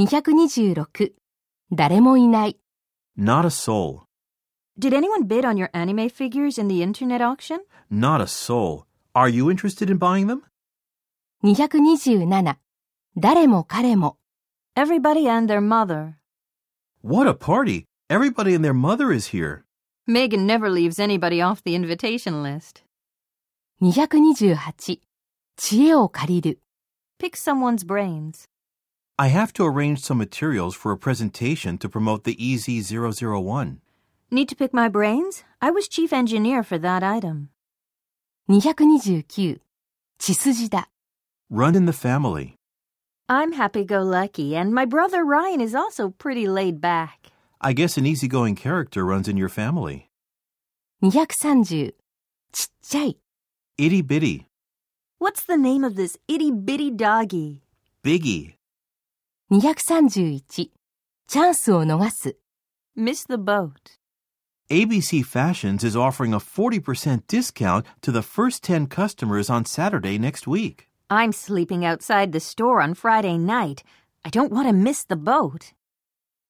226誰もいない Not a soul. Did anyone bid on your anime figures in the internet auction? Not a soul. Are you interested in buying them? 227誰も彼も Everybody and their mother. What a party! Everybody and their mother is here. Megan never leaves anybody off the invitation list. 228知恵を借りる Pick someone's brains. I have to arrange some materials for a presentation to promote the E EZ001. Need to pick my brains? I was chief engineer for that item. 229血筋だ Run in the family. I'm happy go lucky, and my brother Ryan is also pretty laid back. I guess an easygoing character runs in your family. 230ちっちゃい Itty bitty. What's the name of this itty bitty doggy? Biggie. 231チャンスを逃す Miss the boat. ABC Fashions is offering a 40% discount to the first 10 customers on Saturday next week. I'm sleeping outside the store on Friday night. I don't want to miss the boat.